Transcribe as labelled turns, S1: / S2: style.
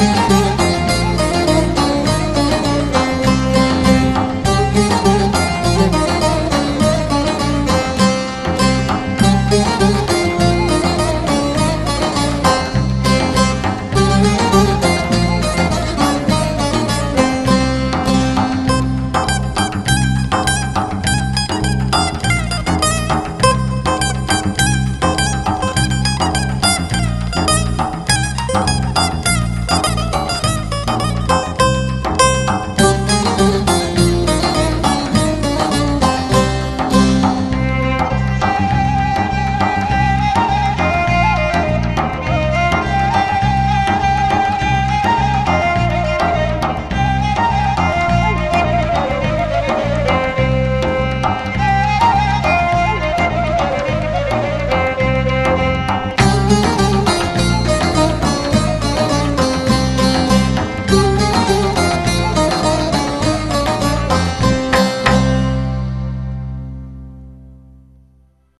S1: you.